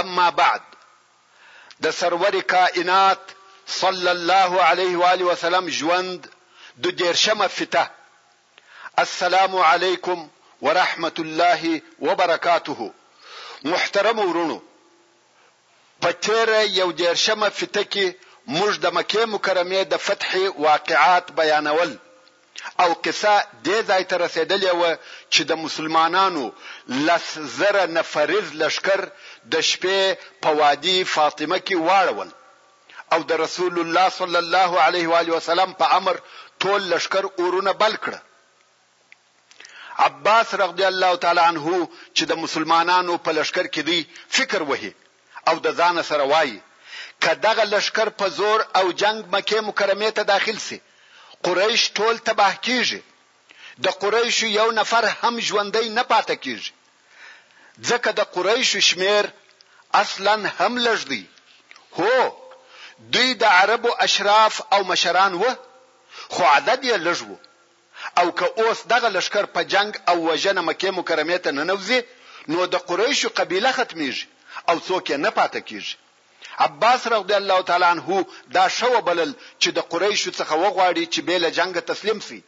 اما بعد د سرور کائنات صلی الله علیه و آله وسلم ژوند د دېرشمه فته السلام علیکم ورحمت الله وبرکاته محترمو وروڼو! په تېره یو دېرشمه فته کې موږ د مکې مکرمې د فتحې واقعات بیانول. او قصه دې ځای ته رسېدلې وه چې د مسلمانانو لس زره نفریز لښکر د شپې په وادي فاطمه کې واړول او د رسول الله صلی الله علیه وآله وسلم په امر ټول لښکر اورونه بل کړه. عباس رضی الله تعالی عنه چې د مسلمانانو په لښکر کې دی فکر وهي او د ځانه سره وايي، که دغه لښکر په زور او جنګ مکې مکرمې ته داخل شي، قریش ټول تباه کېږي، د قریشو یو نفر هم ژوندی نه پاتې کېږي، ځکه د قریشو شمېر اصلاً هم لږ دی، هو! دوی د عربو اشراف او مشران وه، خو عدد یې لږ و. او که اوس دغه لښکر په جنګ او وژنه مکې مکرمې ته ننوځي نو د قريشو قبيله ختميږي او څوک يې نه پاته کيږي. عباس رضی الله تعالی عنه دا ښه وبلل چې د قريشو څخه وغواړي چې بې له جنګه تسليم شي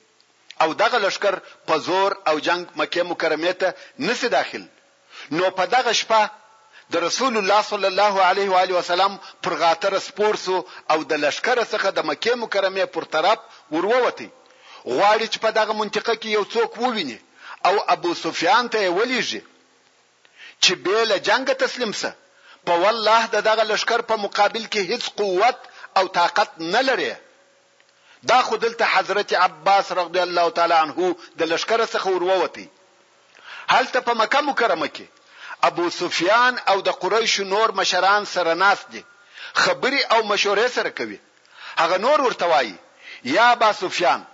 او دغه لښکر په زور او جنګ مکې مکرمې ته نه شي داخل نو په دغه شپه د رسول الله صلی الله علیه وآله وسلم پر غاتره سپور شو او د لښکره څخه د مکې مکرمې پر طرف ور ووت، غواړي چې په دغه منطقه کې یو څوک وویني او ابو سفیان ته یې ولیږي چې بې له جنګه تسلیم شه، په والله د دغه لښکر په مقابل کې هیڅ قوت او طاقت نه لرې. دا خو دلته حضرت عباس رضی الله تعالی عنه د لښکر څخه ور ووت. هلته په مکه مکرمه کې ابو سفیان او د قریشو نور مشران سره ناست دي، خبرې او مشورې سره کوي. هغه نور ورته وايي، یا ابا سفیان!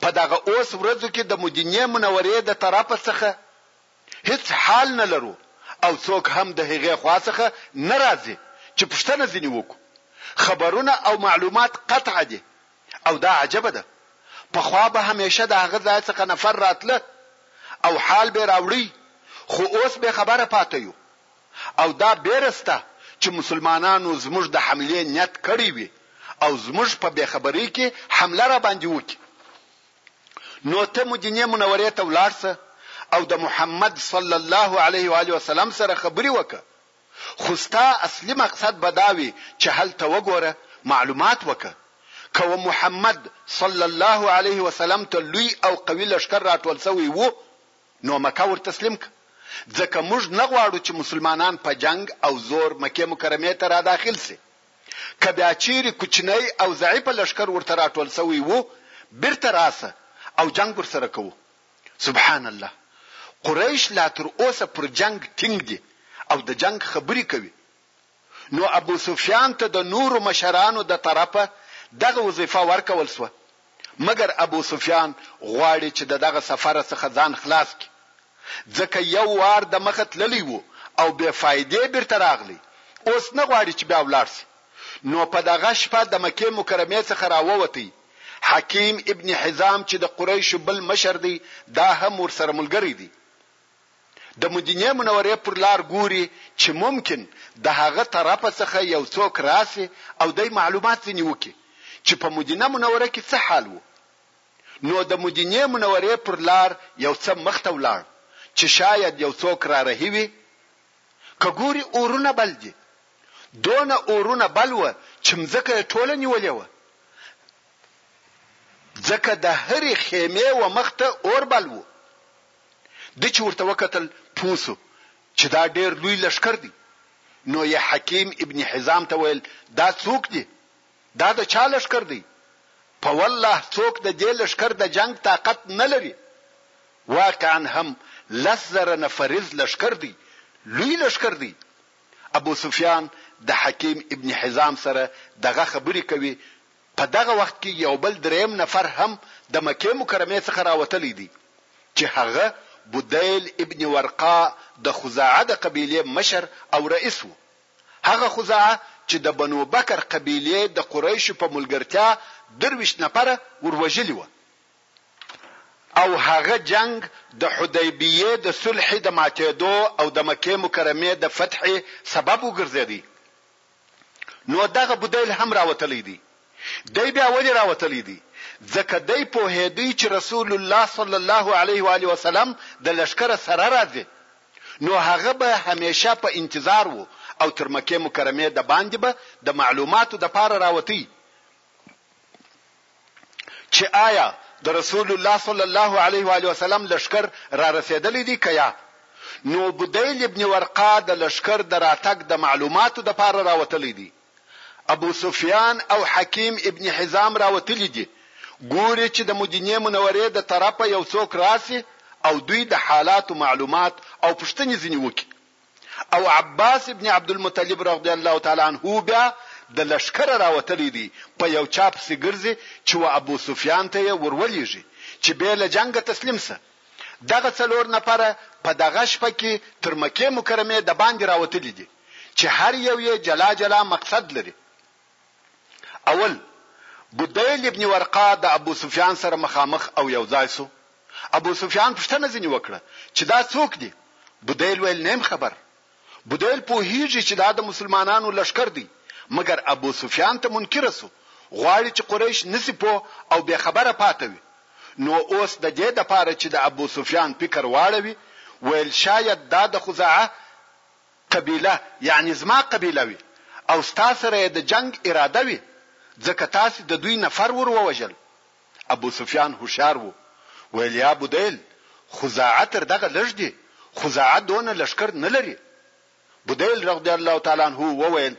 په دغه اوس ورځو کې د مدینې منورې د طرفه څخه، هیڅ حال نه لرو او څوک هم د هغې خوا څخه نه راځي چې پوښتنه ځینې وکړو. خبرونه او معلومات قطع دي او دا عجبه ده. پخوا به همیشه د هغه ځای څخه نفر راتله او حال بې راوړی خو اوس بې خبره پاته یو او دا بېره سته چې مسلمانانو زموږ د حملې نیت کړی وي او زموږ په بې خبرۍ کې حمله راباندې وکړي. نو ته مدینې منورې ته ولاړ سه او د محمد صلی الله علیه و آله وسلم سره خبرې وکه خو ستا اصلي مقصد به دا وي چې هلته وګوره معلومات وکه که و محمد صلی الله علیه و سلم ته لوی او قوي لشکر راټول شوی وو نو مکه ور تسلیم که ځکه موږ نه غواړو چې مسلمانان په جنګ او زور مکه مکرمه ته را داخل سي که بیا چیرې کوچنی او ضعیفه لښکر ورته راټول شوی وو بیرته راشه او جنګ ورسره کوو. سبحان الله قریش لا تر اوسه پر جنګ ټینګ دي او د جنګ خبرې کوي نو ابوسفیان ته د نورو مشرانو د طرفه دغه وظیفه ورکول شوه مګر ابو سفیان غواړي چې د دغه سفره څخه ځان خلاص کړي، ځکه یو وار د مخه تللی و او بې فایدې بیرته راغلی، اوس نه غواړي چې بیا ولاړ شي، نو په دغه شپه د مکې مکرمې څخه راووتی، حکیم ابن حزام چې د قریشو بل مشر دی دا هم ورسره ملګری دی. د مدینې منورې پر لار ګوري چې ممکن د هغه طرفه څخه یو څوک راشي او دی معلومات ځینې وکړي چې په مدینه منوره کې څه حال وو. نو د مدینې منورې پر لار یو څه مخته ولاړ چې شاید یو څوک رارهي وي، که ګوري اورونه بل دي. دونه اورونه بل وه چې مځکه یې ټوله نیولې وه. ځکه د هرې خیمې و مخته اور بل وو. ده چې ورته وکتل پوه شو چې دا ډېر لوی لښکر دی نو یې حکیم ابن حزام ته ویل دا څوک دي؟ دا د چا لښکر دی؟ په والله څوک د دې لښکر د جنګ طاقت نه لري واقعا هم لس زره نفریز لښکر دی لوی لښکر دی ابو سفیان د حکیم ابن حزام سره دغه خبرې کوي په دغه وخت کې یو بل دریم نفر هم د مکې مکرمې څخه راوتلی دی چې هغه بدیل ابن ورقاء د خزاعه د قبیلې مشر او رئیس و، هغه خزاعه چې د بنو بکر قبیلې د قریشو په ملګرتیا درویشت نفره ور وژلي وه او هغه جنګ د حدیبیې د صلحې د ماتیدو او د مکې مکرمې د فتحې سبب وګرځیدی. نو دغه بدیل هم راوتلی دی، دی بیا ولې راوتلی دی؟ ځکه دی پوهېدی چې رسول الله صلی الله علیه و آله وسلم د لښکره سره راځې، نو هغه به همېشه په انتظار و او تر مکې مکرمې دباندې به د معلوماتو دپاره راوتی، چې آیا د رسول الله صلی الله علیه و آله وسلم لښکر را رسېدلی دی که یا؟ نو بدیل ابن ورقه د لښکر د راتګ د معلوماتو دپاره راوتلی دی. ابو سفیان او حکیم ابن حزام راوتلي دي، ګوري چې د مدینې منورې د طرفه یو څوک راسي او دوی د حالاتو معلومات او پوښتنې ځینې وکړي. او عباس ابن عبدالمطلب رضی الله تعالی عنه بیا د لښکره راوتلی دی په یو چا پسې ګرځي چې و ابوسفیان ته یې ورولېږي چې بې له جنګه تسلیم شه دغه څلور نفره په دغه شپه کې تر مکې مکرمې دباندې راوتلي دي چې هر یو یې جلا جلا مقصد لري اول، بدیل ابن ورقه د ابو سفیان سره مخامخ او یو ځای شو، ابو سفیان پوښتنه ځینې وکړه چې دا څوک دي؟ بدیل ویل نیم خبر. بدیل پوهیږي چې دا د مسلمانانو لښکر دی، مګر ابو سفیان ته منکر شو، غواړي چې قریش نشي پوه او بې خبره پاته وي. نو اوس د دې لپاره چې د ابو سفیان فکر واړوي، ویل شاید دا د خزاعه، قبیله یعنی زما قبیله وی او ستا سره یې د جنګ اراده وی ځکه تاسی د دوی نفر ور ووژل ابو سفیان هوښیار وو ویل یا بدیل خزاعه تر دغه لږ دي خزاعه دونه لښکر نه لري بدیل رضی الله تعالی عنه وویل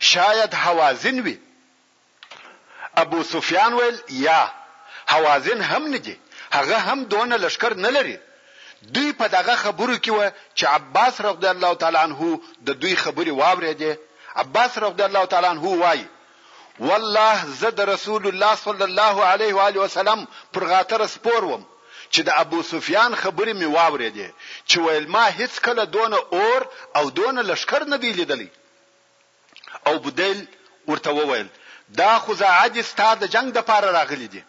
شاید هوازن وی. ابو سفیان ویل، یا، هوازن هم نه دي، هغه هم دونه لښکر نه لري. دوی په دغه خبرو کې وه چې عباس رضی الله تعالی عنه د دوی خبرې واورېدې، عباس رضی الله تعالی عنه وايي، والله زه د رسول الله صلی الله علیه و آله وسلم پر غاتره سپور وم چې د ابو سفیان خبرې مې واورېدې چې ویل ما هیڅکله دونه اور او دونه لښکر نه دی لیدلی. او بدیل ورته وویل، دا خزاعه دي ستا د جنګ دپاره راغلي دي.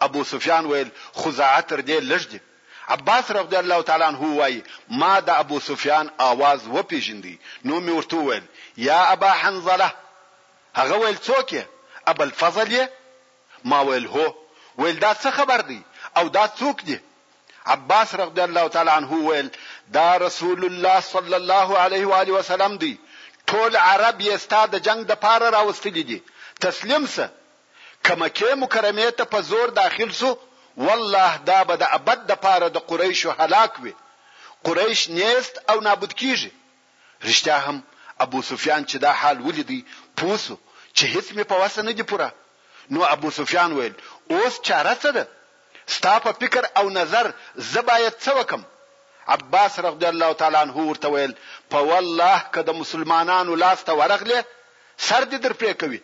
ابو سفیان ویل، خزاعه تر دې لږ دي. عباس رضی الله تعالی عنه وایي، ما د ابو سفیان آواز وپېژندی نو مې ورته وویل، یا ابا حنظله! هغه ویل، څوک یې؟ ابوالفضل یې؟ ما ویل، هو. ویل، دا څه خبر دی او دا څوک دي؟ عباس رضی الله تعالی عنه ویل دا رسول الله صلی الله علیه و آله وسلم دی ټول عرب یې ستا د جنگ د پاره راوستلي دي تسلیم سه که مکې مکرمې ته په زور داخل سو والله دا به د ابد د پاره د قریشو هلاک وي قریش نیست او نابود کیږي رښتیا هم ابوسفیان چې دا حال ولیدی پوه شو چې هیڅ مې په وسه نه دي پوره، نو ابوسفیان ویل، اوس چاره څه ده؟ ستا په فکر او نظر زه باید څه وکړم؟ عباس رضی الله تعالی عنه ورته ویل، په والله که د مسلمانانو لاس ته ورغلې سر دې در پرې کوي،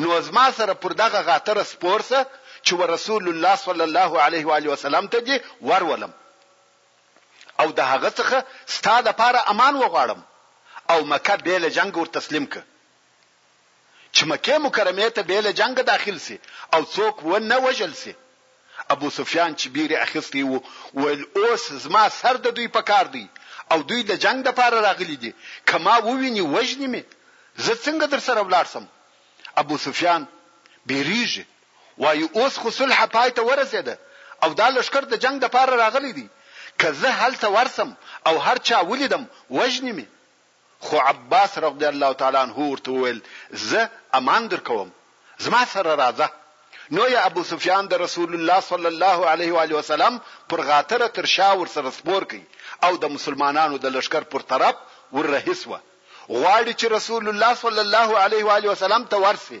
نو زما سره پر دغه غاتره سپور شه چې ورسول الله صلی الله علیه وآله وسلم ته دې ورولم. او د هغه څخه ستا لپاره امان وغواړم او مکه بې له جنګه ور تسلیم که. چې مکې مکرمې ته بې له جنګه داخل شي او څوک و نه وژل شي. ابو سفیان چې بیرې اخیستی و، ویل، اوس زما سر د دوی په کار دی او دوی د جنګ لپاره راغلي دي، که ما وویني وژني مې، زه څنګه درسره ولاړ شم؟ ابو سفیان بیریږي، وايي اوس خو صلح پای ته ورسېده او دا لښکر د جنګ لپاره راغلی دی، که زه هلته ورشم او هر چا ولیدم وژني مې، خو عباس رضي الله تعالی عنه ورته وویل، زه امان درکوم، زما سره راځه، نو یې ابو سفیان د رسول الله صلی الله علیه و آله وسلم پر غاتره تر شا ورسره سپور کړ او د مسلمانانو د لښکر پر طرف ور رهي شو، غواړي چې رسول الله صلی الله علیه و آله وسلم ته ورشي.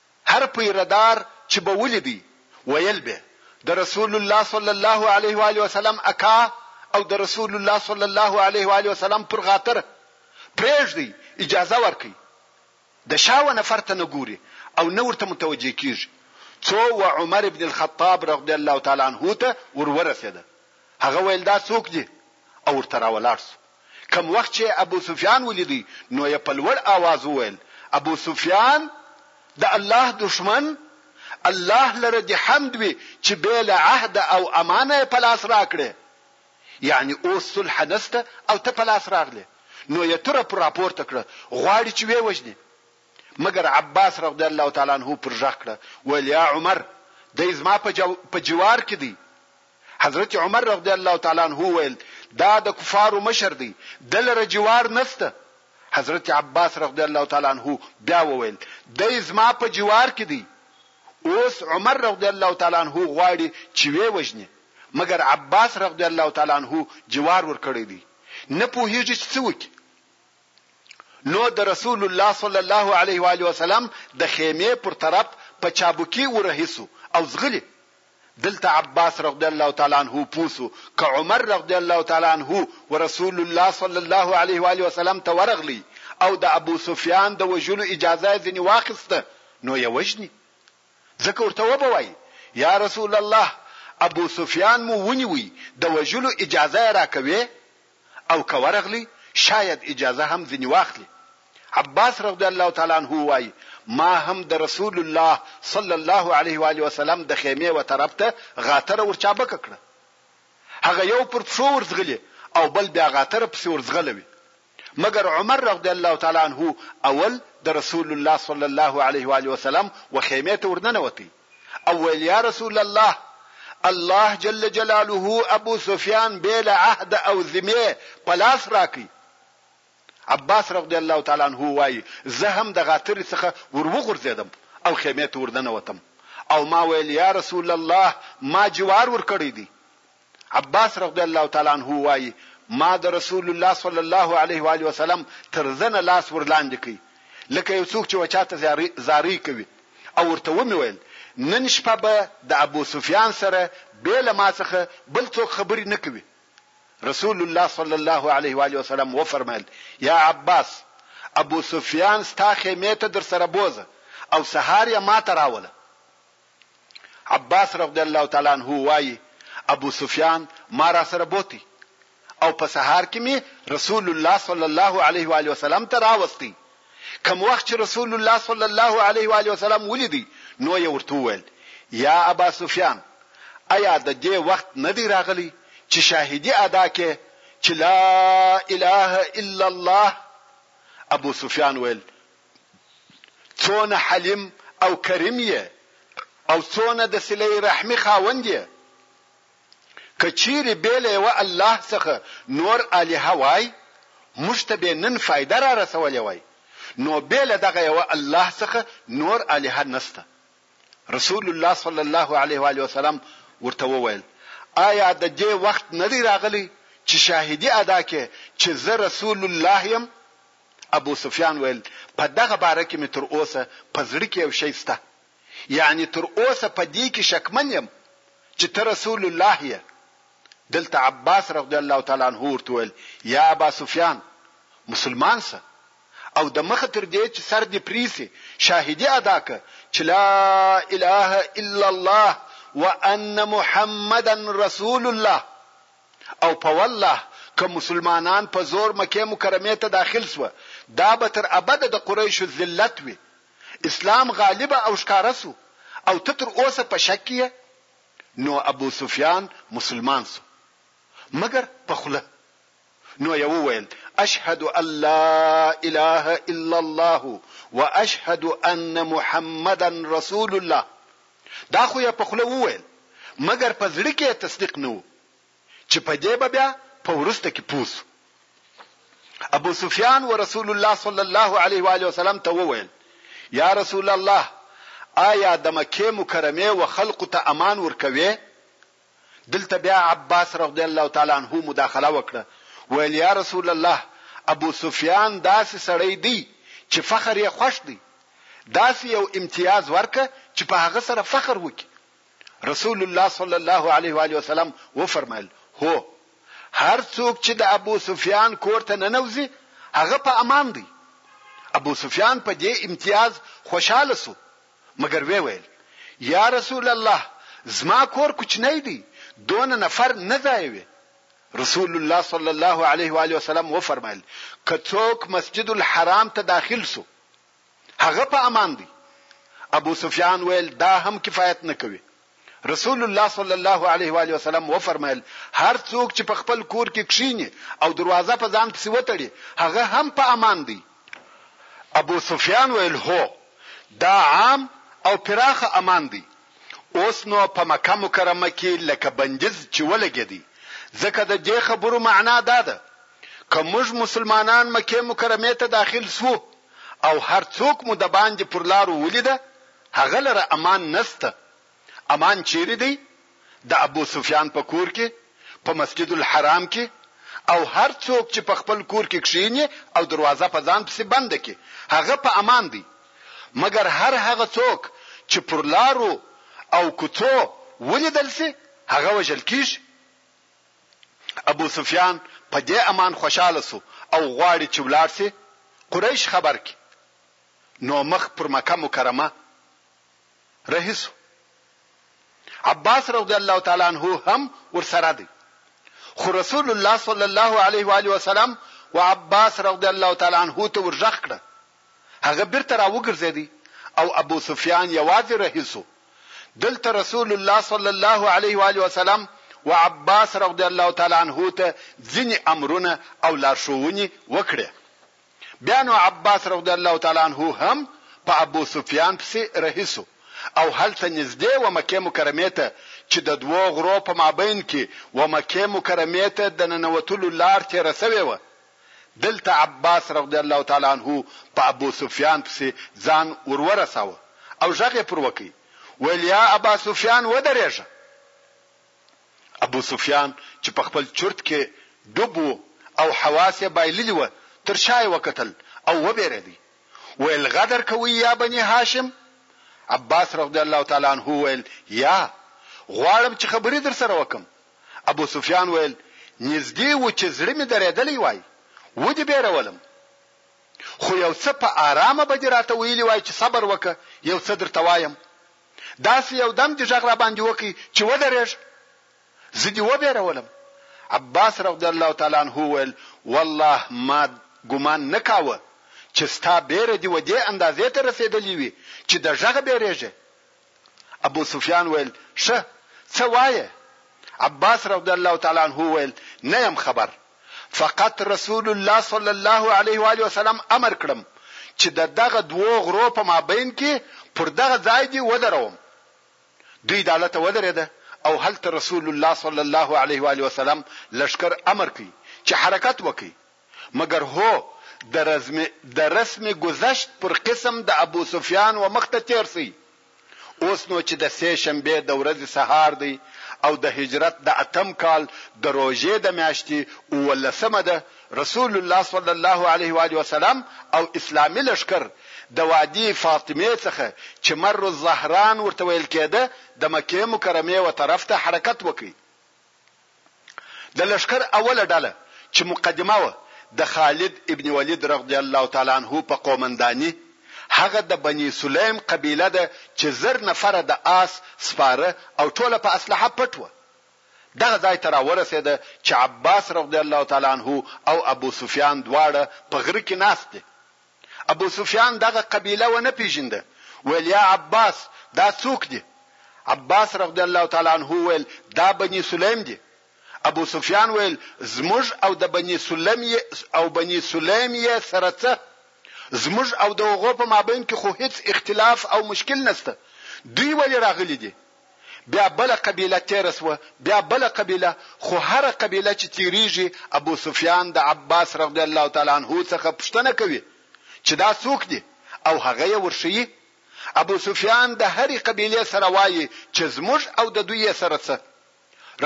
هر پيره دار چې به وليدی ويل به د رسول الله صلی الله عليه و آله وسلم اکا او د رسول الله صلی الله عليه و آله وسلم پر غاتره پرېږدی اجازه ورکړي د شا و نفر ته نه ګوري او نه ورته متوجه کېږي څو و عمر ابن الخطاب رضی الله تعالی عنه ته ور ورسېده. هغه ویل دا څوک دي او ورته راولاړ سو. کوم وخت چي ابو سفیان ولیدی نو یې په لوړ آواز وویل، ابو سفیان! د الله دښمن! الله لره دي حمد وي چي بې له عهده او امانه یې په لاس راکړې، یعني اوس صلح نسته او ته په لاس راغلې، نو یې توره پر راپورته کړه، غواړي چي وې وژني. مګر عباس رضی الله تعالی عنه پر ږغ کړه ویل، یا عمر! دی زما په جوار کي دی. حضرت عمر رضی الله تعالی عنه وویل، دا د کفارو مشر دی، ده لره جوار نشته. حضرت عباس رضی الله تعالی عنه بیا وویل، دی زما په جوار کې دی. اوس عمر رضی الله تعالی عنه غواړي چې ویې وژني، مګر عباس رضی الله تعالی عنه جوار ورکړی دی، نه پوهېږي چې څه وکړي. نو د رسول الله صلی الله علیه و آله وسلم د خیمې پر طرف په چابکي ورهي شو او ځغلي. دلته عباس رضی الله تعالی عنه پوه شو که عمر رضی الله تعالی عنه ورسول الله صلی الله علیه و آله وسلم ته ورغلی او د ابو سفیان د وژلو اجازه یې ځنې واخیسته نو یې وژني. ځکه ورته وبه وایي، یا رسول الله ابو سفیان مو ونیوی د وژلو اجازه یې راکوې؟ او که ورغلی شاید اجازه هم ځینې واخلي. عباس رضی الله تعالی عنه وایي، ما هم د رسول الله صلی الله علیه و آله وسلم د خیمې و طرف ته غاتره ورچابکه کړه. هغه یو پر پښو ورځغلي او بل بیا غاتره پسې ورځغلوي. مګر عمر رضی الله تعالی عنه اول د رسول الله صلی الله علیه و آله وسلم و خیمې ته ورننوتی. او ویل یا رسول الله الله جل جلاله ابو سفیان بیل عهد او ذمه په لاس راکړي عباس رضی الله تعالی عنہ وایي زه هم د غاتر څخه وروغورځیدم او خیمه ته وردنوتم او ما ویل یا رسول الله ما جوار ورکړی دی عباس رضی الله تعالی عنه وايي، ما د رسول الله صلی الله علیه و آله وسلم تر زنه لاس ور لاندې کړ لکه یو څوک چې و چاته زارۍ کوي او ورته ومې ویل، نن شپه به د ابو سفیان سره بې له ما څخه بل څوک خبرې نه کوي. رسول الله صلی الله علیه و آله وسلم وفرمایل، یا عباس! ابو سفیان ستا خیمې ته درسره بوځه او سهار یې ماته راوله. عباس رضی الله تعالی عنه وايي، ابو سفیان ما راسره بوتی او په سهار کې مې رسول الله صلی الله علیه و آله وسلم ته راوستی، کوم وخت چې رسول الله صلی الله علیه و آله وسلم ولیدی نو یې ورته وویل، یا ابا سفیان! ایا د دې وخت نه دی راغلی چې شاهدی ادا کې چې لا اله الا الله؟ ابو سفیان ویل، څونه حلیم او کریم یې او څونه د صله رحمي خاوند یې. که چیرې بې له یوه الله څخه نور الهه وای موږ ته بې نن فایده را رسولې وای نو بې له دغه یوه الله څخه نور الهه نشته. رسول الله صلی الله علیه و آله وسلم ورته وویل، آیا د دې وخت نه دی راغلی چې شاهدي ادا کړې چې زه رسول الله یم؟ ابو سفیان ویل، په دغه باره کې مې تر اوسه په زړه کې یو شی شته، یعنې تر اوسه په دې کې شکمن یم چې ته رسول الله یې. دلته عباس رضی الله تعالی عنه ورته وویل، یا ابا سفیان! مسلمان شه او د مخه تر دې چې سر دې پرې شي شاهدي ادا کړه چې لا اله الا الله وان محمدا رسول الله. او په والله که مسلمانان په زور مکې مکرمې ته داخل شوه دا به تر ابده د قريشو ذلت وي اسلام غالب او ښکاره شو او ته تر اوسه په شک کې يې نو ابو سفيان مسلمان شو مګر په خوله نو يې وويل اشهد ان لا اله الا الله واشهد ان محمدا رسول الله دا خو یې په خوله وویل مګر په زړه کې یې تصدیق نه و چې په دې به بیا په وروسته کې پوه شو. ابو سفیان و رسول الله صلی الله علیه و آله وسلم ته وویل یا رسول الله آیا د مکې مکرمې و خلقو ته امان ورکوې؟ دلته بیا عباس رضی الله تعالی عنه مداخله وکړه ویل یا رسول الله ابو سفیان داسې سړی دی چې فخر یې خوښ دی داسې یو امتیاز ورکه چې په هغه سره فخر وکړي رسول الله صلی الله علیه و علیه وسلم و فرمایل هو هر څوک چې د ابو سفیان کور ته ننوځي هغه په امان دی ابو سفیان په دې امتیاز خوشاله سو مګر وې ویل، یا رسول الله زما کور کوچنی دی دونه نفر نه ځایوې. رسول الله صلی الله علیه و آله وسلم وفرمایل، که څوک مسجد الحرام ته داخل شو هغه په امان دی. ابو سفیان ویل، دا هم کفایت نه کوي. رسول الله صلی الله علیه و آله وسلم وفرمایل هر څوک چې په خپل کور کې کښیني او دروازه په ځان پسې وتړي هغه هم په امان دی ابو سفیان ویل هو دا عام او پراخه امان دی اوس نو په مکه مکرمه کې لکه بندیز چې ولګېدی ځکه د دې خبرو معنا دا ده که موږ مسلمانان مکه مکرمه ته داخل سو او هر څوک مو د باندې پر لارو ولیده هغه لره امان نسته. امان چیرې دی؟ د ابو سفیان په کور کې، په مسجد الحرام کې او هر څوک چې په خپل کور کې کښینې او دروازه په ځان پسې بنده کړي هغه په امان دی. مګر هر هغه څوک چې پر لارو او کوڅو ولیدل شي هغه وژل کیږي. ابو سفیان په دې امان خوشحاله شو او غواړي چې ولاړ شي قریش خبر کړي. نو مخ پر مکه مکرمه رهي شو، عباس رضی الله تعالی عنه هم ورسره دی، خو رسول الله صلی الله علیه وآله وسلم و عباس رضی الله تعالی عنه ته ورږغ کړه، هغه بیرته راوګرځیدی او ابو سفیان یوازې رهي شو، دلته رسول الله صلی الله علیه وآله وسلم و عباس رضی الله تعالی عنه ته ځینې امرونه او لارښوونې وکړې. بیا نو عباس رضی الله تعالی عنه هم په ابو سفیان پسې رهي شو او هلته نږدې و مکې مکرمې ته چې د دوو غرو په مابین کې و مکې مکرمې ته د ننوتلو لار تېره شوې وه، دلته عباس رضی الله تعالی عنه په ابو سفیان پسې ځان ور ورساوه او ږغ یې پر وکړ، ویل یا ابا سفیان ودرېږه! ابوسفیان چې په خپل چورت کې ډوب و او حواس یې بایللي وه، تر شا یې وکتل او وبېرېد، ویل، غدر کوئ یا بني هاشم؟ عباس رضی الله تعالی عنه وویل، یا! غواړم چې خبرې درسره وکړم. ابوسفیان ویل، نږدې و چې زړه مې درېدلی وای، ودې بېرولم. خو یو څه په آرامه به دې راته ویلي وای چې صبر وکړه، یو څه درته وایم. داسې یو دم دې غږ راباندې وکړ چې ودرېږه، زه دې وبېرولم. عباس رضی الله تعالی عنه وویل، والله ما ګومان نه کاوه چې ستا بېره دې و دې اندازې ته رسېدلې وي چې د غږه بېرېږې. ابو سفیان ویل، ښه، څه وایې؟ عباس رضی الله تعالی عنه وویل، نه یم خبر. فقط رسول الله صلی الله علیه و آله وسلم امر کړم چې د دغه دوو غرو په مابین کې پر دغه ځای دې ودروم. دوی دالته ودرېده او هلته رسول الله صلی الله علیه و آله وسلم لښکر امر کړ چې حرکت وکړي مګر هو د رسم د رسم ګذشت پر قسم د ابو سفیان و مخته تېر شي. اوس نو چې د سې شنبې د ورځې سهار دی او د هجرت د اتم کال د روژې د میاشتې اوولسمه ده، رسول الله صلی الله علیه و آله وسلم او اسلامي لښکر د وادي فاطمې څخه چې مر الظهران ورته ویل کېده د مکې مکرمې و طرف ته حرکت وکړ. د لښکر اوله ډله چې مقدمه وه د خالد ابن ولید رضی الله تعالی عنه په قومنداني هغه د بني سلیم قبیله ده چې زر نفره د آس سپاره او ټوله په اسلحه پټ وه دغه ځای ته راورسیده چې عباس رضی الله تعالی عنه او ابو سفیان دواړه په غره کې ناست دي ابو سفیان دغه قبیله ونه پیژنده ویل یا عباس دا څوک دي عباس رضی الله تعالی عنه ویل دا بنی سلیم دي ابو سفیان ویل زموږ او د بنی سلیم او بنی سلیم یې سره څه زموږ او د هغو په مابین کې خو هیڅ اختلاف او مشکل نشته دوی ولې راغلي دي بیا بله قبیله تیره شوه بیا بله قبیله خو هره قبیله چې تیریږي ابو سفیان د عباس رضی الله تعالی عنه څخه پوښتنه کوي چې دا څوک دي او هغه یې ورښیي ابو سفیان د هرې قبیلې سره وایي چې زموږ او د دوی یې سره څه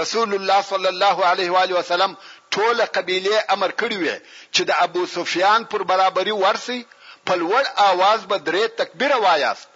رسول الله صلی الله علیه و علیه وسلم ټوله قبیله امر کړی وي چې د ابو سفیان پر برابرۍ ورسي په لوړ آواز به درې تکبیره وایاست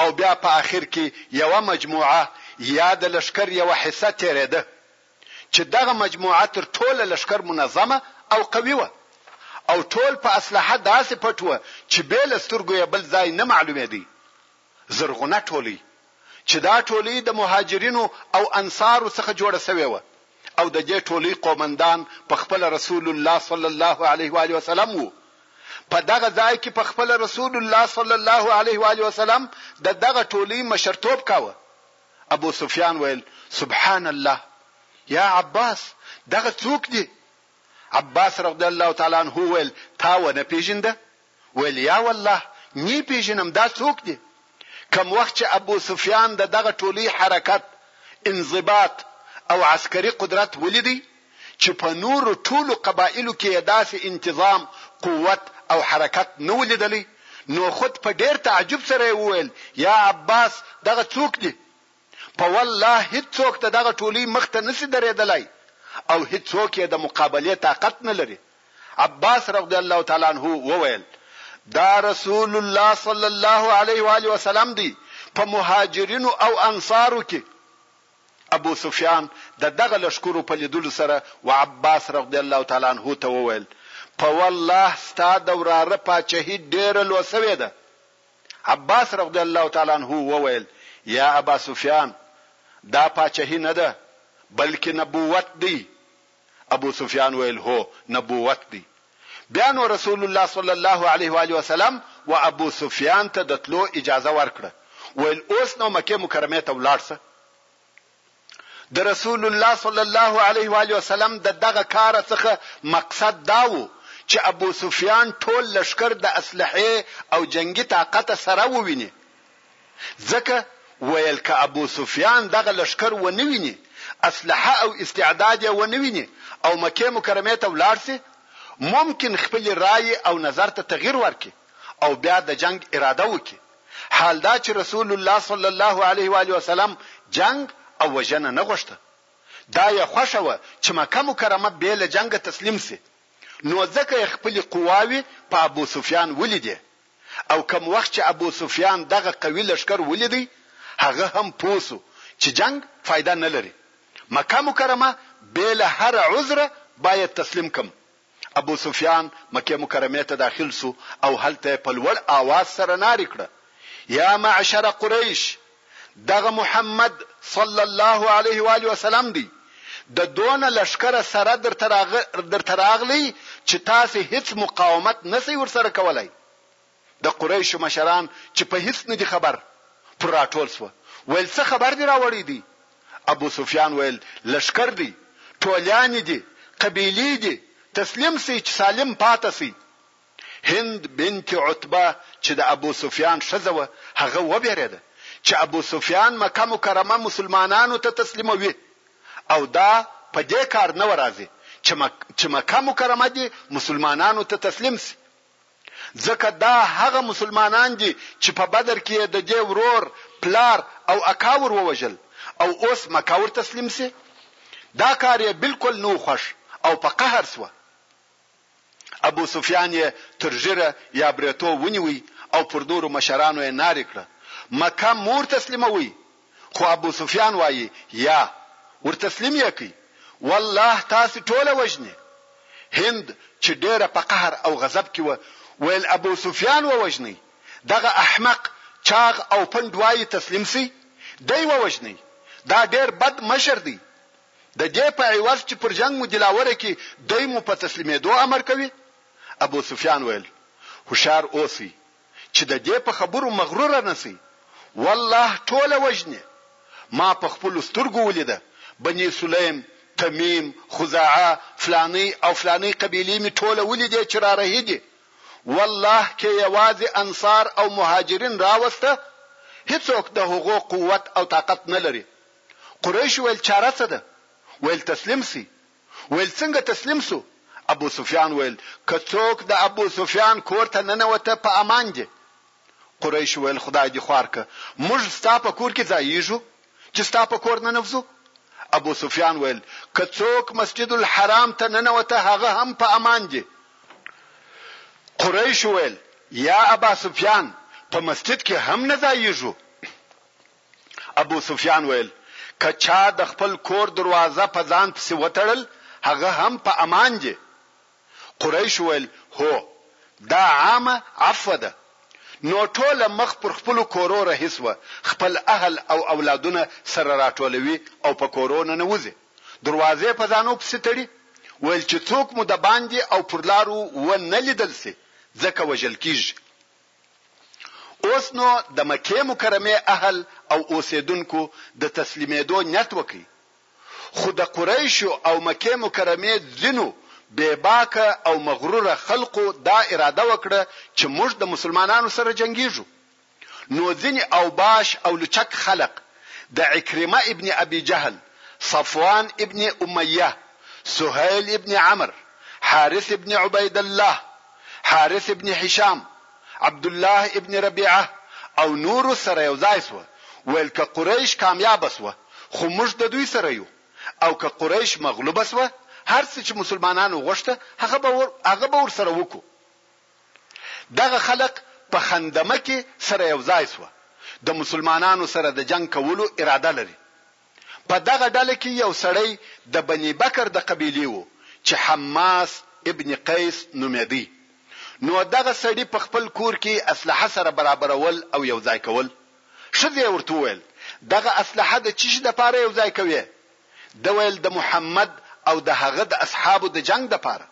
او بیا په اخر کې یوه مجموعه یا د لښکر یوه حصه تېرېده چې دغه مجموعه تر ټوله لښکر منظمه او قوي وه او ټول په اسلحه داسې پټ وه چې بې له سترګو یې بل ځای نه معلومېدی. زرغونه ټولۍ چې دا ټولۍ د مهاجرینو او انصارو څخه جوړه شوې وه او د دې ټولۍ قومندان په خپله رسول الله صلی الله علیه وآله وسلم و، په دغه ځای کې په خپله رسول الله صلی الله علیه و آله وسلم د دغه ټولۍ مشرتوب کاوه. ابو سفیان ویل، سبحان الله! یا عباس! دغه څوک دي؟ عباس رضی الله تعالی عنه ویل، تا ونه پېژنده؟ ویل، یا والله! نې پېژنم دا څوک دي؟ کوم وخت چې ابو سفیان د دغه ټولۍ حرکت، انضباط او عسکري قدرت ولید چې په نورو ټولو قبایلو کې یې داسې انتظام، قوت او حرکت نه و لیدلی، نو خود په ډېر تعجب سره یې وویل، یا عباس! دغه څوک دي؟ په والله هیڅوک د دغه ټولۍ مخته نشي درېدلای او هیڅوک یې د مقابلې طاقت نه لري. عباس رضی الله تعالی عنه وویل، دا رسول الله صلی الله علیه وآله وسلم دی، په مهاجرینو او انصارو کې ابو سفیان د دغه لښکرو په لیدلو سره و عباس رضی الله تعالی عنه ته وویل، په والله ستا د وراره پاچهي ډېره لو شوې ده. عباس رضی الله تعالی عنه وویل، یا ابا سفیان! دا پاچهي نه ده، بلکې نبوت دی. ابو سفیان وویل، هو، نبوت دی. بیا نو رسول الله صلی الله علیه وآله وسلم و ابو سفیان ته د تلو اجازه ورکړه، ویل، اوس نو مکې مکرمې ته ولاړ شه. د رسول الله صلی الله علیه وآله وسلم د دغه کار څخه مقصد دا و چې ابو سفیان ټول لښکر د اسلحې او جنګي طاقته سره وویني، ځکه ویل که ابو سفیان دغه لښکر ونه ویني، اسلحه او استعداد یې ونه ویني او مکې مکرمې ته ولاړ شي، ممکن خپلې رایې او نظر ته تغیر ورکړي او بیا د جنګ اراده وکړي. حال دا چې رسول الله صلی الله علیه و آله وسلم جنګ او وژنه نه غوښته، دا یې خوښه وه چې مکه مکرمه بې له جنګه تسلیم شي، نو ځکه یې خپلې قواوې په ابو سفیان ولیدې او کوم وخت چې ابو سفیان دغه قوي لښکر ولید، هغه هم پوه شو چې جنګ فایده نه لري، مکه مکرمه بې له هره عذره باید تسلیم کړم. ابو سفیان مکې مکرمې ته داخل شو او هلته یې په لوړ آواز سره نارې کړه، یا معشر قریش! دغه محمد صلی الله علیه وآله وسلم دی، د دونه لښکره سره درته راغلی چې تاسې هیڅ مقاومت نشئ ورسره کولای. د قریشو مشران چې په هیڅ نه دي خبر پر راټول شوه ویل څه خبر دې راوړی دی؟ ابوسفیان ویل لښکر دی، ټولیانې دي، قبیلې دي، تسلیم شئ چې سالم پاته شئ. هند بنت عتبه چې د ابوسفیان ښځه وه هغه وبیریده چې ابوسفیان مکه مکرمه مسلمانانو ته تسلیموي او دا په دې کار نه وه راضي چې مکه مکرمه دې مسلمانانو ته تسلیم شي. ځکه دا هغه مسلمانان دي چې په بدر کې یې د دې ورور، پلار او اکا ور ووژل او اوس مکه ور تسلیم شي؟ دا کار یې بالکل نه و خوښ او په قهر شوه. ابو سفیان یې تر ږیره یا برېتو ونیوی او پر نورو مشرانو یې نارې کړه، مکه مه ور تسلیموئ! خو ابو سفیان وایي، یا، ور تسلیم یې کړئ، والله تاسې ټوله وژني. هند چې ډېره په قهر او غضب کې وه، ویل ابو سفیان ووژنئ، دغه احمق، چاغ او پنډ وایي تسلیم شئ، دی ووژنئ، دا ډېر بد مشر دی، د دې په عوض چې پر جنګ مو دلاوره کړي، دی مو په تسلیمېدو امر کوي؟ ابو سفیان ویل، هوښیار اوسئ، چې د دې په خبرو مغرور نه شئ والله ټوله وژني ما په خپلو سترګو ولیده بني سلیم، تمیم، خزاعه، فلانۍ او فلانۍ قبیلې مې ټوله ولیدې چې را رهي دي والله که یوازې انصار او مهاجرین راوسته هیڅوک د هغو قوت او طاقت نه لري قریشو ویل چاره څه ده ویل تسلیم شئ ویل څنګه تسلیم شو؟ ابو سفیان ویل، که څوک د ابو سفیان کور ته ننوته په امان دي. قریشو ویل خدای دې خوار که، موږ ستا په کور کې ځاییږو چې ستا په کور ننوځو؟ ابو سفیان ویل، که څوک مسجد الحرام ته ننوته هغه هم په امان دي. قریشو ویل، یا ابا سفیان په مسجد کې هم نه ځاییږو؟ ابو سفیان ویل، که چا د خپل کور دروازه په ځان پسې وتړل هغه هم په امان دې؟ قریشو ویل، هو! دا عامه عفوه ده. نو ټوله مخ پر خپلو کورو رهي شوه، خپل اهل او اولادونه سره راټولوي او په کورو ننوځي، دروازې په ځانو پسې تړي، ویل چې څوک مو د باندې او پر لارو و نه لیدل شي ځکه وژل کیږي. اوس نو د مکې مکرمې اهل او اوسېدونکو د تسلیمېدو نیت وکړ، خو د قریشو او مکې مکرمې ځینو بې باکه او مغروره خلقو دا اراده وکړه چې موږ د مسلمانانو سره جنګېږو، نو ځینې اوباش او لوچک خلق د عکرمه ابن ابي جهل، صفوان ابن امیه، سهیل ابن عمرو، حارث ابن عبیدالله، حارث ابن هشام، عبدالله ابن ربیعه او نورو سره یو ځای شوه، ویل که قریش کامیابه شوه خو موږ د دوی سره یو او که قریش مغلوبه شوه هر څه چې مسلمانانو غوښته هغه به ورسره وکړو. دغه خلق په خندمه کې سره یو ځای شوه، د مسلمانانو سره د جنګ کولو اراده لري. په دغه ډله کې یو سړی د بني بکر د قبیلې و چې حماس ابن قیس نومېدی، نو دغه سړي په خپل کور کې اسلحه سره برابرول او یو ځای کول، ښځې یې ورته وویل، دغه اسلحه د څه شي لپاره یو ځای کوې؟ ده ویل، د محمد او د هغه د اصحابو د جنګ لپاره.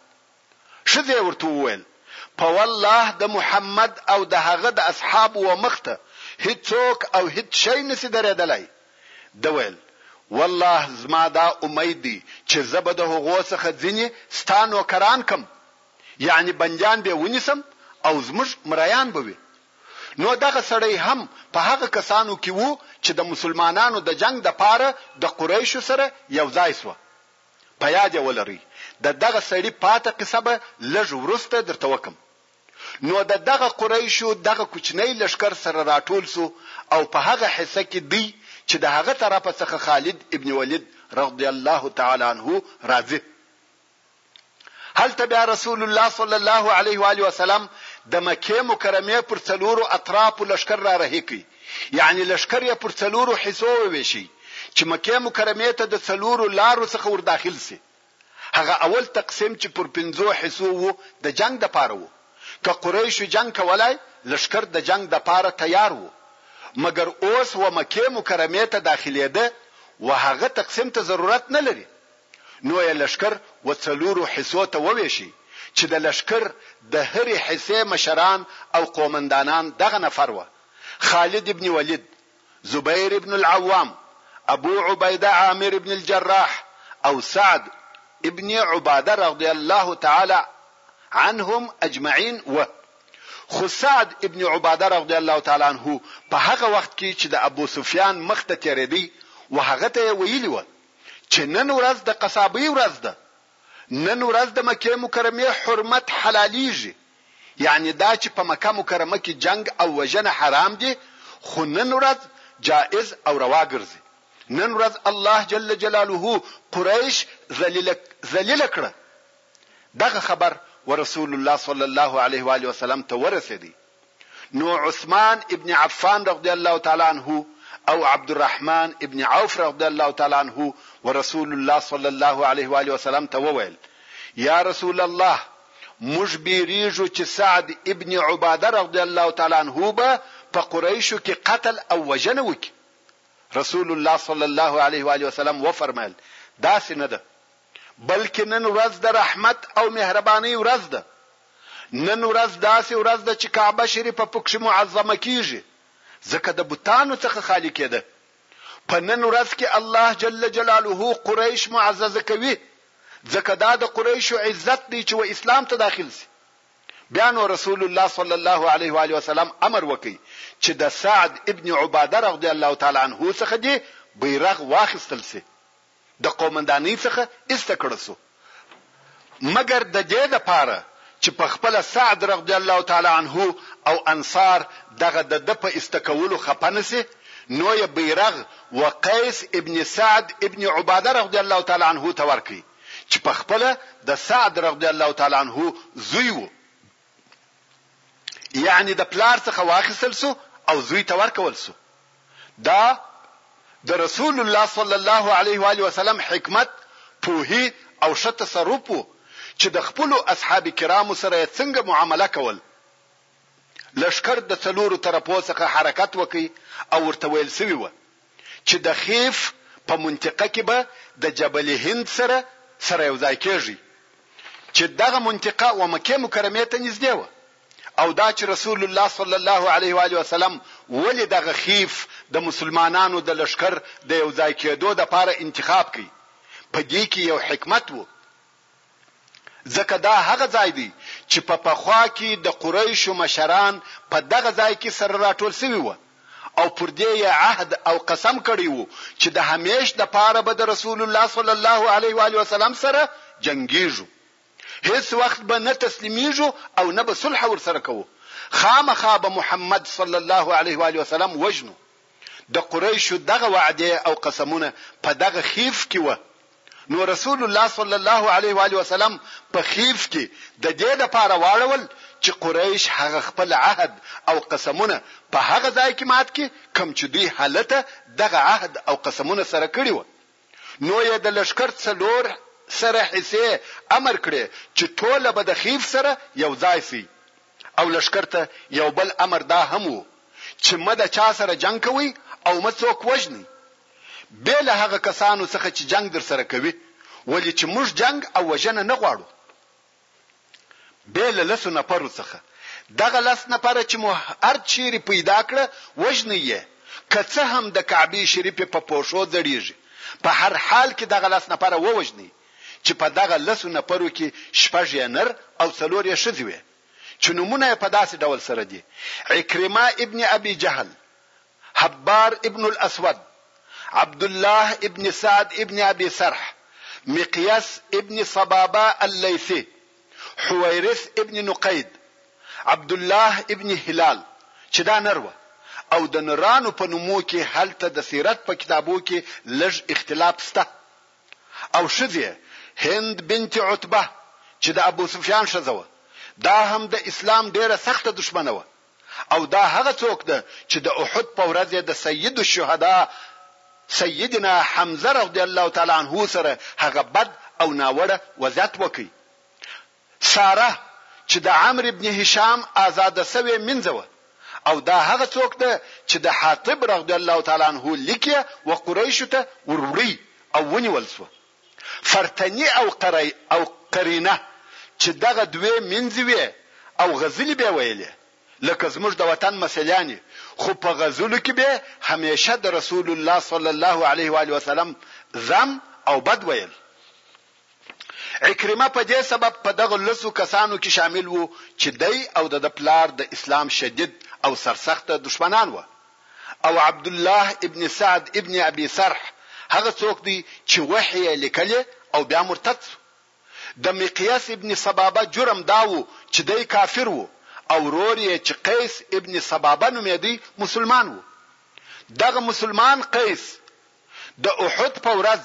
ښځې ورته وویل، په والله د محمد او د هغه د اصحابو و مخ ته هیڅوک او هیڅ شی نه شي درېدلای. ده ویل، والله زما دا امید دی چې زه به د هغو څخه ځینې ستا نوکران کړم، یعنې بندیان به ونیسم او زموږ مریان به وي. نو دغه سړی هم په هغه کسانو کې و چې د مسلمانانو د جنګ دپاره د قریشو سره یو ځای شوه. په یاد یې ولرئ، د دغه سړي پاته قصه به لږ وروسته درته وکړم. نو د دغه قریشو دغه کوچنی لښکر سره راټول شو او په هغه حصه کې دی چې د هغه طرفه څخه خالد ابن ولید رضی الله تعالی عنه راځي هلته بیا رسول الله صلی الله علیه و آله وسلم د مکې مکرمې پر څلورو اطرافو لښکر را رهي کړي یعنې لښکر یې پر څلورو حصو ووېشي چې مکې مکرمې ته د څلورو لارو څخه ور داخل شي. هغه اول تقسیم چې پر پنځو حصو و، د جنګ دپاره و. که قریشو جنګ کولای، لښکر د جنګ دپاره تیار و. مګر اوس و مکې مکرمې ته داخلېده و هغه تقسیم ته ضرورت نه لري. نو یې لښکر و څلورو حصو ته ووېشي چې د لښکر د هرې حصې مشران او قومندانان دغه نفر وه. خالد ابن ولید، زبیر ابن العوام، ابو عبیده عامر ابن الجراح او سعد ابن عباده رضی الله تعالی عنهم اجمعین وه خو سعد ابن عباده رضی الله تعالی عنه په هغه وخت کې چې د ابو سفیان مخ ته تیریدی و هغه ته یې ویلي وه چې نن ورځ د قصابۍ ورځ ده نن ورځ د مکې مکرمې حرمت حلاليږي يعني دا چې په مکه مکرمه کې جنګ او وژنه حرام دي خو نن ورځ جائز او روا ګرځي نن ورځ الله جل جلاله قريش ذليل ذليل کړه دغه خبر ورسول الله صلی الله عليه واله وسلم ته ورسېدی نو عثمان ابن عفان رضی الله تعالی عنه او عبدالرحمن ابن عوف رضی الله تعالی عنه ورسول الله صلی الله علیه و آله وسلم ته وویل یا رسول الله موږ بیریږو چې سعد ابن عباده رضی الله تعالی عنه به په قریشو کې قتل او وژنه وکړي رسول الله صلی الله علیه و علیه وسلم و فرمایل داسې نه ده بلکې نن ورځ د رحمت او مهربانۍ ورځ ده، نن ورځ داسې ورځ ده چې کعبه شریفه پکښې معظمه کیږي، ځکه د بتانو څخه خالي کیده، په نن ورځ کې الله جل جلاله قریش معزز کوي، ځکه دا د قریشو عزت دی چې و اسلام ته داخل شي، بیا نو رسول الله صلی الله علیه وآله وسلم امر وکړ چې د سعد ابن عباده رضی الله تعالی عنه څخه دې بیرغ واخیستل شي، د قومندانۍ څخه ایسته کړل شو مګر ددې لپاره چې په خپله سعد رضی الله تعالی عنه او انصار دغه دده په ایسته کولو خپه نه شي نو یې بیرغ و قیس ابن سعد ابن عباده رضی الله تعالی عنه ته ورکړ چې په خپله د سعد رضی الله تعالی عنه زوی و. یعنی د پلار څخه واخیستل سو او زوی ته ورکول سو دا د رسول الله صلی الله علیه و علیه وسلم حکمت پوهی او ښه تصرف وو چې د خپل اصحاب کرامو سره څنګه معامله کول لشکر د څلورو طرفو څخه حرکت وکي او ورته ویل سوی و چې د خیف په منطقه کې به د جبل هند سره سره یو ځای کېږي چې دغه منطقه و مکې مکرمې ته نږدې وه او دا چې رسول الله صلی الله علیه و آله وسلم ولې دغه خیف د مسلمانانو د لښکر د یو ځای کېدو لپاره انتخاب کړ په دې کې یو حکمت و ځکه دا هغه ځای دی چې په پخوا کې د قریشو مشران په دغه ځای کې سره راټول شوي وه او پر دې یې عهد او قسم کړی وو چې د همیش دپاره به د رسول الله صلی الله علیه وآله وسلم سره جنګیږو، هیڅ وخت به نه تسلیمیږو او نه به صلح ورسره کوو، خامخا به محمد صلی الله علیه وآله وسلم وژنو. د قریشو دغه وعدې او قسمونه په دغه خیف کې وه نو رسول الله صلی الله علیه و آله وسلم په خیف کې د دې لپاره واړول چې قریش هغه خپل عهد او قسمونه په هغه ځای کې مات کړي کوم چې دوی هلته دغه عهد او قسمونه سره کړي و نو یې د لشکر څلور سره حصې امر کړي چې ټوله به د خیف سره یو ځای شي او لشکر ته یو بل امر دا هم وو چې مده چا سره جنگ کوي او مڅوک وژني بې له هغه کسانو څخه چې جنګ درسره کوي، ولې چې موږ جنګ او وژنه نه غواړو. بې له لسو نفرو څخه، دغه لس نفره چې مو هر چېرې پیدا کړه، وژنئ یې، که څه هم د کعبې شریفې په پښو ځړېږي، په هر حال کې دغه لس نفره ووژنئ، چې په دغه لسو نفرو کې شپږ یې نر او څلور یې ښځې وې، چې نومونه یې په داسې ډول سره دي، عکرمه ابن ابي جهل، حبار ابن الاسود، عبدالله ابن سعد ابن ابي سرح، مقيس ابن صبابه اللیثي، حویرث ابن نقید، عبدالله ابن هلال، چې دا نر وه او د نرانو په نومو کې هلته د سیرت په کتابو کې لږ اختلاف شته او ښځې یې هند بنت عتبه چې د ابوسفیان ښځه وه دا هم د اسلام ډېره سخته دښمنه وه. او دا هغه څوک ده چې د احد په ورځ یې د سید الشهدا سیدنا حمزه رضی الله تعالی عنه سره هغه بد او ناوړه وضعیت وکړ. ساره چې د عمرو بن هشام آزاده شوې مینځه وه او دا هغه څوک ده چې د حاطب رضی الله تعالی عنه لیک یې و قریشو ته ور وړی او ونیول شو. فرتني او قري او قرينه چې دغه دوې مينځي وې او غزلي بې ويلې لکه زموږ د وطن مسلياني خو په غزلو کې بې هميشه د رسول الله صلی الله عليه و آله وسلم ذم او بد ويل عکرمه په دې سبب په دغه لسو کسانو کې شامل وو چې دی او د پلار د اسلام شدید او سرسخت دشمنان وو او عبدالله ابن سعد ابن ابي سرح هغه څوک دی چی وحی یې لیکلې او بیا مرتد شو. د مقیس ابن سبابه جرم دا وو چی دی کافر وو او ورور یې چی قیس ابن سبابه نومېدی مسلمان وو. دغه مسلمان قیس د احد په ورځ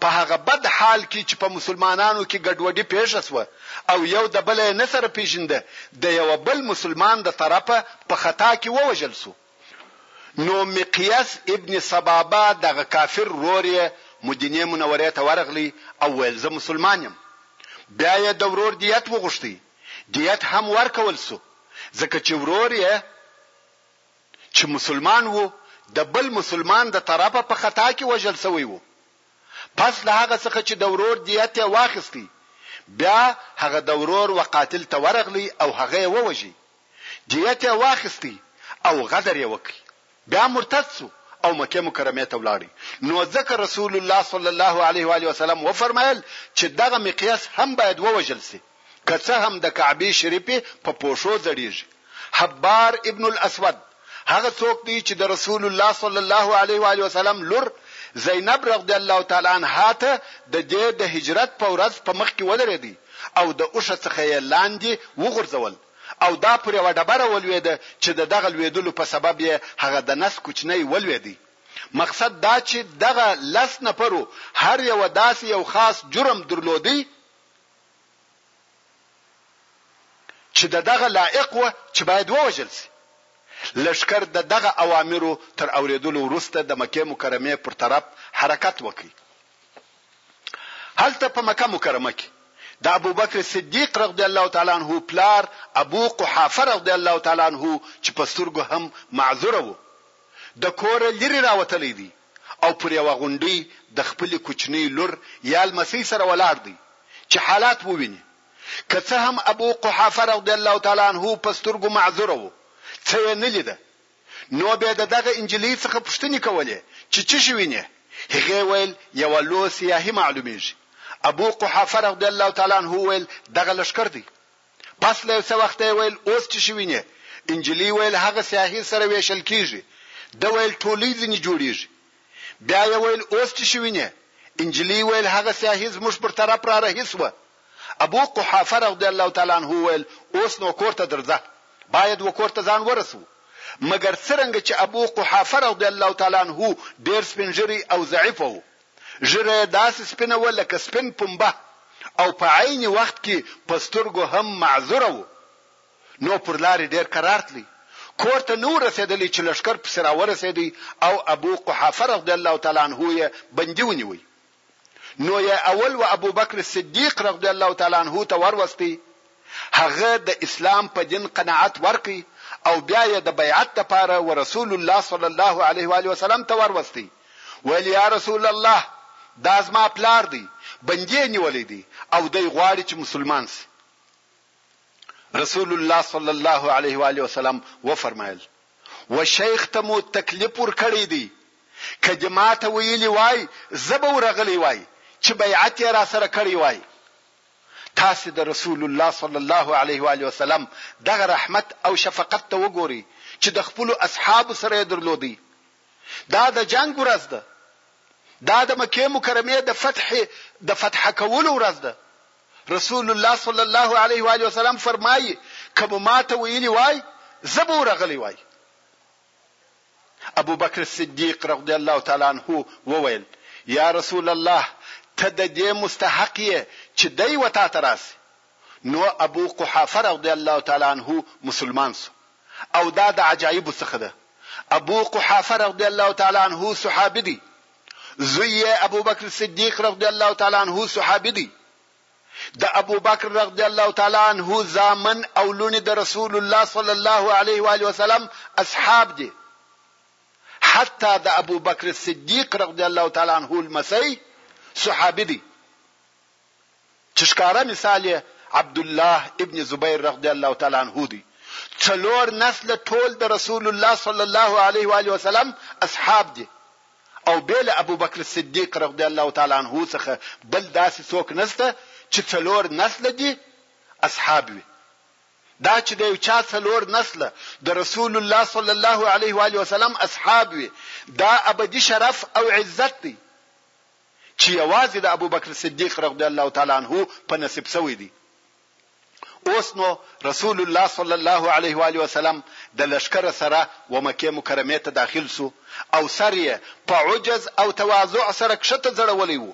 په هغه بد حال کې چې په مسلمانانو کې ګډوډي پېښه شوه او یو د بله یې نه سره پېژنده د یوه بل مسلمان د طرفه په خطا کې ووژل شو نو مقیس ابن سبابه دغه کافر ورور یې مدینې منورې ته ورغلی او ویل زه مسلمان یم بیا یې د ورور دیت وغوښتی دیت هم ورکول شو ځکه چې ورور یې چې مسلمان وو د بل مسلمان د طرفه په خطا کې وژل شوی وو پس له هغه څخه چې د ورور دیت یې واخیستی بیا هغه د ورور و قاتل ته ورغلی او هغه یې ووژی دیت یې واخیستی او غدر یې وکړ بیا مرتد سو او مکه مکرمه ته ولاړی نو ځکه رسول الله صلی الله علیه و علیه وسلم و فرمایل چې دغه مقیاس هم باید ووجل سي که څه هم د کعبې شریفې په پوښو ځړېږي. حبار ابن الاسود هغه څوک دی چې د رسول الله صلی الله علیه و آله وسلم لور زینب رضی الله تعالی عنها ته د دې د هجرت په ورځ په مخ کې ودرېد او د اوښه څخه یې لاندې وغورځول او دا پر یوه ډبره ولوېده چې د دغه لوېدلو په سبب یې هغه د نس کوچنی ولوېد. مقصد دا چې دغه لس نفرو هر یوه داسې یو خاص جرم درلود، چې د دغه لایق وه چې باید ووژل شي. لښکر د دغه اوامرو تر اورېدلو وروسته د مکې مکرمې پر طرف حرکت وکړ. هلته په مکه مکرمه کې د ابوبکر صدیق رضی الله تعالی عنه پلار ابو قحافه رضی الله تعالی عنه چې په سترګو هم معذوره و، د کوره لرې راوتلی دی. او پر یوه غونډۍ د خپلې کوچنۍ لور یا لمسۍ سره ولاړ دی چې حالات وویني. که څه هم ابو قحافه رضی الله تعالی عنه په سترګو معذور و، څه یې نه لیده، نو بیا د دغه انجلۍ څخه پوښتنې کولې چې څه شي وینې؟ هغې ویل، یوه لویه سیاهي معلومیږي. ابو قحافه رضی الله تعالی عنه وویل، دغه لښکر دی. پس له یو څه وخته یې ویل، اوس چه شي وینې؟ انجلۍ ویل، هغه سیاهي سره ویشل کیږي. ده ویل، ټولۍ ځینې جوړیږي. بیا یې ویل، اوس چه شي وینې؟ انجلۍ ویل، هغه سیاهي زموږ پر طرف را رهي شوه. ابو قحافه رضی الله تعالی عنه ویل، اوس نو کور ته درځه. باید و کور ته ځان ورسوو. مګر څرنګه چه ابو قحافه رضی الله تعالی عنه ډیر سپین ږیری او ضعیف وو. ږیره یې داسې سپینه وه لکه سپین پنبه او په عین وخت کې په سترګو هم معذوره و. نو پر لارې ډېر کرار تلی. کور ته نه و رسېدلی چې لښکر پسې راورسېدی او ابو قحافه رضی الله تعالی عنه یې بندي ونیوی. نو یې اول و ابوبکر صدیق رضی الله تعالی عنه ته وروستی. هغه د اسلام په دين قناعت ورکړ او بيا يې د بيعت لپاره ورسول الله صلی الله عليه وآله وسلم ته وروست ويل يا رسول الله دا زما پلار دی بندي يې نيولی دی او دی غواړي چې مسلمان شي رسول الله صلی الله عليه وآله وسلم وفرمايل و شیخ ته مو تکلیف ورکړی دی که د ماته ویلی وای زه به ورغلی وای چې بیعت یې را سره کړی وای تاسې د رسول الله صلی الله علیه و آله وسلم دغه رحمت او شفقت ته وګورئ چې د خپلو اصحابو سره یې درلود. دا د جنګ ورځ ده. دا د مکې مکرمې د فتح د فتح کولو ورځ ده. رسول الله صلی الله علیه و آله وسلم فرمایي که مو ماته ویلي وای زه به ورغلی وای. ابوبکر صدیق رضی الله تعالی عنه وویل، یا رسول الله ته د دې مستحق یې چې دی و تاته راشي، نو ابو قحافه رضی الله تعالی عنه مسلمان شو او دا د عجایبو څخه ده، ابو قحافه رضی الله تعالی عنه صحابي دی، زوی یې ابوبکر صدیق رضی الله تعالی عنه صحابي دی. د ابوبکر رضی الله تعالی عنه زامن او لوڼي د رسول الله صلی الله علیه و آله وسلم اصحاب دي حتی د ابوبکر صدیق رضی الله تعالی عنه لمسی صحابي دي چې ښکاره مثال یې عبد الله ابن زبیر رضی الله تعالی عنه دی څلور نسل ټول د رسول الله صلی الله علیه و علیه وسلم اصحاب دي او بې له ابوبکر صدیق رضی الله تعالی عنه څخه بل داسې څوک نشته چې څلور نسله دې اصحاب وي، دا چې د یو چا څلور نسله د رسول الله صلی الله علیه و آله وسلم اصحاب وي دا ابدي شرف او عزت دی چې یوازې د ابوبکر صدیق رضی الله تعالی عنه په نصیب شوی دی. اوس نو رسول الله صلی الله علیه و آله وسلم د لښکر سره و مکې مکرمې ته داخل شو او سر یې په عجز او تواضع سره کښته ځړولی و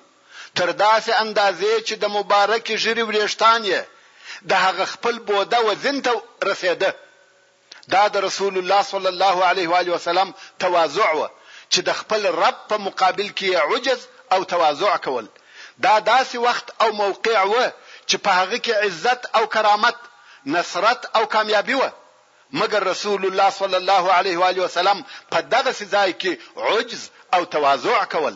تر داسې اندازې چې د مبارکې ږیرې وریښتان یې د هغه خپل بوده وزن ته رسیده دا د رسول الله صلی الله علیه و آله وسلم تواضع وه چې د خپل رب په مقابل کې یې عجز او تواضع کول. دا داسې وخت او موقع وه چې په هغه کې عزت او کرامت، نصرت او کامیابي وه، مګر رسول الله صلی الله علیه و آله وسلم په دغسې ځای کې عجز او تواضع کول.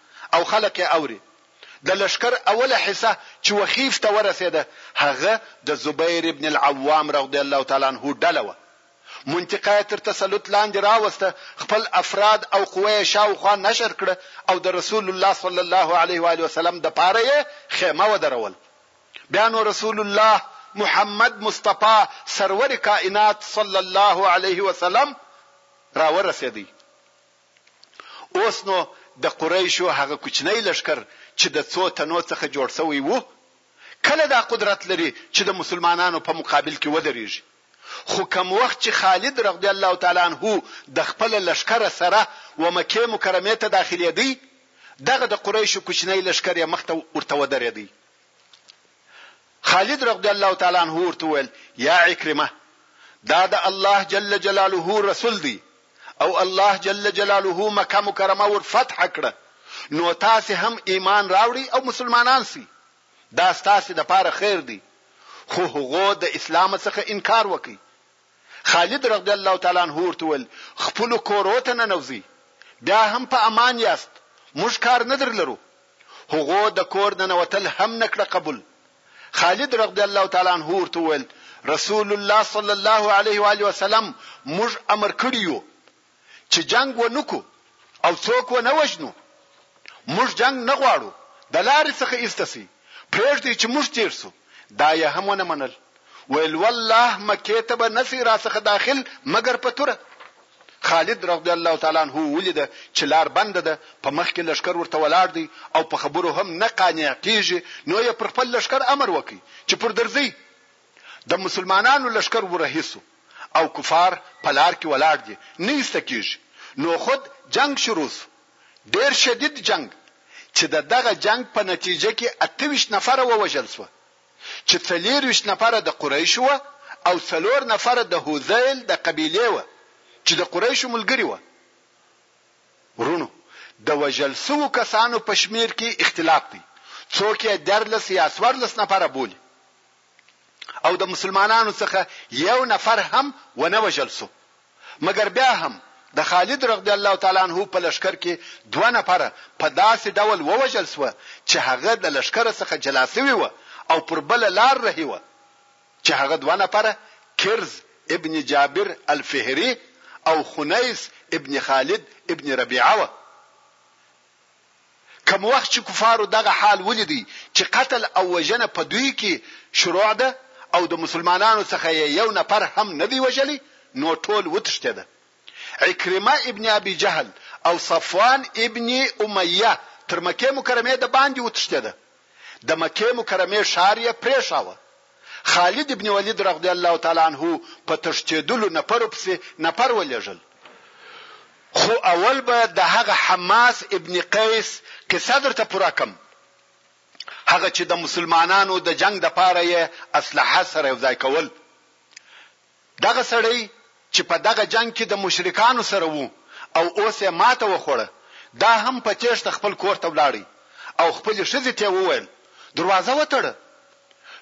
او خلق يې اوري. د لښکر اوله حصه چې وخيف ته ورسېده هغه د زبير ابن العوام رضی الله تعالی عنه ډله وه. منطقه يې تر تسلط لاندې راوسته، خپل افراد او قوه يې شاوخوا نشر کړه او د رسول الله صلی الله علیه و آله وسلم دپاره يې خيمه ودرول. بيا نو رسول الله محمد مصطفی سرور کائنات صلی الله علیه وسلم راورسېدی. اوس نو د قریشو هغه کوچنی لښکر چې د څو تنو څخه جوړ شوی وو کله دا قدرت لري چې د مسلمانانو په مقابل کې ودریږي خو کوم وخت چې خالد رضی الله تعالی عنه د خپل لښکر سره و مکې مکرمې ته داخلیدی دغه د قریشو کوچنی لښکر یې مخته ورته ودریدی خالد رضی الله تعالی عنه ورته وویل، یا عکرمه! دا د الله جل جلاله رسول دی او الله جل جلاله مکه مکرمه ور فتح کړه، نو تاسې هم ایمان راوړئ او مسلمانان شئ، دا ستاسې لپاره خیر دی، خو هغو د اسلام څخه انکار وکړ. خالد رضی الله تعالی عنه ورته وویل، خپلو کورو ته ننوځئ، بیا هم په امان یاست، موږ کار نه درلرو. هغو د کور ننوتل هم نه کړه قبول. خالد رضی الله تعالی عنه ورته وویل، رسول الله صلی الله علیه وآله وسلم موږ امر کړي یو، چې جنګ ونه کړو او څوک ونه وژنو. موږ جنګ نه غواړو، د لارې څخه ایسته شئ، پرېږدئ چې موږ تېر شو. دا یې هم ونه منل، ویل، والله مکې ته به نه شئ راڅخه داخل مګر په توره. خالد رضی الله تعالی عنه ولیده چې لار بنده ده، په مخ کې لښکر ورته ولاړ دی او په خبرو هم نه قانع کېږي، نو یې پر خپل لښکر امر وکړ چې پر درځئ! د مسلمانانو لښکر ورهي شو او کفار په لار کې ولاړ دي، نه ایسته کېږي، نو خود جنګ شروع شو، ډېر شدید جنګ، چې د دغه جنګ په نتیجه کې اته ویشت نفره ووژل شوه، چې څلېر ویشت نفره د قریشو وه او څلور نفره د هذیل د قبیلې وه، چې د قریشو ملګري وه. وروڼو! د وژل شوو کسانو په شمېر کې اختلاف دی، څوک یې دیارلس یا څوارلس نفره بولي، او د مسلمانانو څخه یو نفر هم ونه وژل شو مګر بیا هم د خالد رضی الله تعالی عنه په لشکر کې دوه نفر په داسې ډول ووژل شو چې هغه د لشکر څخه جلا شوی و او پر بل لار رهي و چې هغه دوه نفر کرز ابن جابر الفهري او خنیس ابن خالد ابن ربیعه و کوم وخت چې کفارو دغه حال ولید چې قتل او وژنه په دوی کې شروع ده او د مسلمانانو څخه یې یو نفر هم نه دی وژلی نو ټول وتښتېده عکرمه ابن ابي جهل او صفوان ابن امیه تر مکې مکرمې د باندې وتښتېده د مکې مکرمې ښار یې پرېښاوه خالد ابن ولید رضی الله تعالی عنه په تښتېدلو نفرو پسې نفر ولېږل، خو اول به د هغه حماس ابن قیس قصه درته پوره کړم، هغه چې د مسلمانانو د جنګ لپاره یې اسلحه سره یو ځای کول، دغه سړی چې په دغه جنګ کې د مشرکانو سره وو او اوس یې ماته وخوړه، دا هم په تېښته خپل کور ته ولاړ او خپلې ښځې ته یې وویل، دروازه وتړه.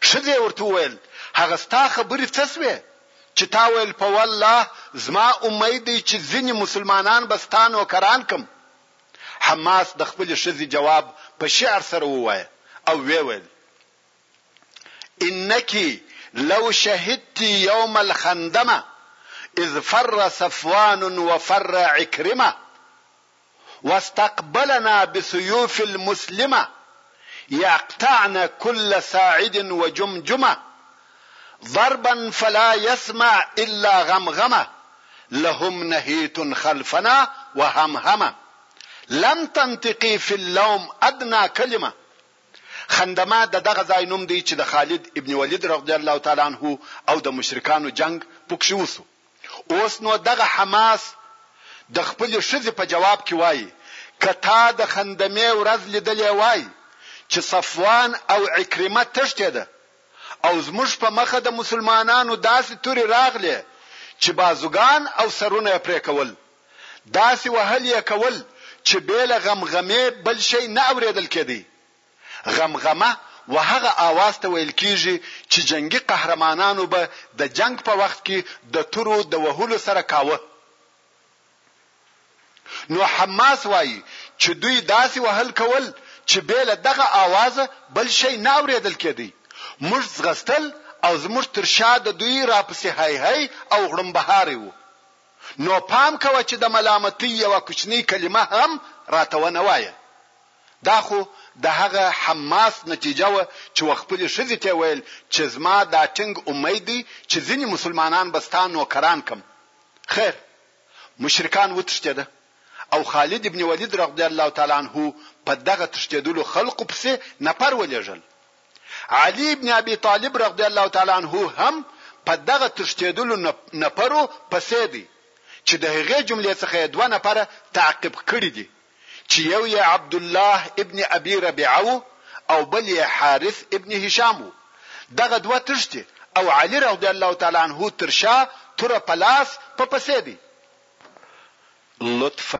ښځې یې ورته وویل، هغه ستا خبرې څه شوې چې تا ویل، په والله زما امید دی چې ځینې مسلمانان به ستا نوکران کړم. حماس د خپلې ښځې جواب په شعر سره ووایه او ویې ویل. انکی لو شهدت يوم الخندمه اذ فر صفوان وفر عكرمه واستقبلنا بسيوف المسلمه يقطعن كل ساعد وجمجمه ضربا فلا يسمع الا غمغمه لهم نهيت خلفنا وهمهمه لم تنتقي في اللوم ادنى كلمه خندمه د دغه ځای نوم دی چې د خالد ابن ولید رضی الله تعالی عنه او د مشرکانو جنګ پکښې وشو. اوس نو دغه حماس د خپلې ښځې په جواب کې وايي، که تا د خندمې ورځ لیدلې وای چې صفوان او عکرمه تښتېده او زموږ په مخه د مسلمانانو داسې تورې راغلې چې بازوګان او سرونه یې پرې کول، داسې وهل یې کول چې بې له غمغمې بل شی نه اورېدل کېدی. غمغمه و هغه آواز ته ویل کېږي چې جنګي قهرمانانو به د جنګ په وخت کې د تورو د وهلو سره کاوه. نو حماس وايي چې دوی داسې وهل کول چې بې له دغه آوازه بل شی نه اورېدل کېدی. موږ ځغستل او زموږ تر شا د دوی راپسې هی هی او غړمبهاری و. نو پام کوه چې د ملامتۍ یوه کوچنۍ کلمه هم راته ونه وایه. دا خو د هغه حماس نتیجه وه چې و خپلې ښځې ته یې ویل چې زما دا ټینګ امید دی چې ځینې مسلمانان به ستا نوکران کړم. خیر! مشرکان وتښتېده او خالد بن ولید رضی الله تعالی عنه په دغه تښتېدلو خلقو پسې نفر ولېږل. علی ابن ابي طالب رضی الله تعالی عنه هم په دغه تښتېدلو نفرو پسې دی چې د هغې جملې څخه یې دوه نفره تعقیب کړي دي چې یو یې عبدالله ابن ابي ربیعه و او بل یې حارث ابن هشام و دغه دوه تښتي او علي رضی الله تعالی عنه تر شا توره په لاس په پسې دی لطفا